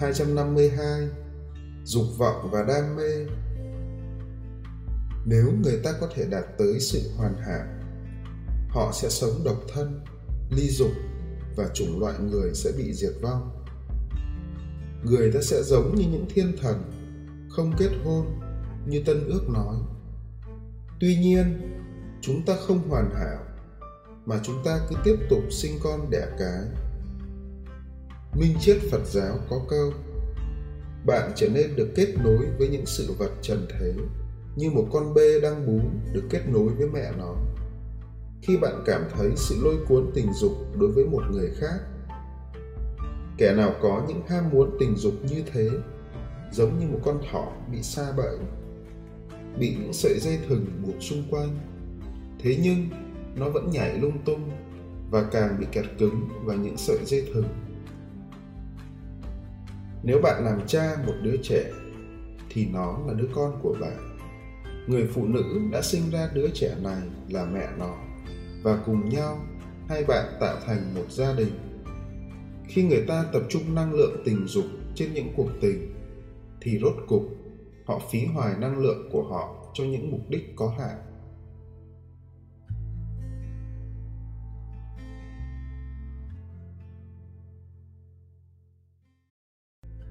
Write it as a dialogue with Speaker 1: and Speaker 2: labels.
Speaker 1: 252 Dục vọng và đam mê Nếu người ta có thể đạt tới sự hoàn hảo, họ sẽ sống độc thân, ly dục và chủng loại người sẽ bị diệt vong. Người ta sẽ giống như những thiên thần, không kết hôn như Tân Ước nói. Tuy nhiên, chúng ta không hoàn hảo, mà chúng ta cứ tiếp tục sinh con đẻ cái. Minh triết Phật giáo có câu Bạn trở nên được kết nối với những sự vật trần thế như một con bê đang bú được kết nối với mẹ nó. Khi bạn cảm thấy sự lôi cuốn tình dục đối với một người khác, kẻ nào có những ham muốn tình dục như thế giống như một con thỏ bị xa bẫy bị những sợi dây thừng buộc xung quanh thế nhưng nó vẫn nhảy lung tung và càng bị kẹt cứng vào những sợi dây thừng nếu bạn làm cha một đứa trẻ, thì nó là đứa con của bạn. Người phụ nữ đã sinh ra đứa trẻ này là mẹ nó, và cùng nhau hai bạn tạo thành một gia đình. Khi người ta tập trung năng lượng tình dục trên những cuộc tình, thì rốt cục họ phí hoài năng lượng của họ cho những mục đích có hạn.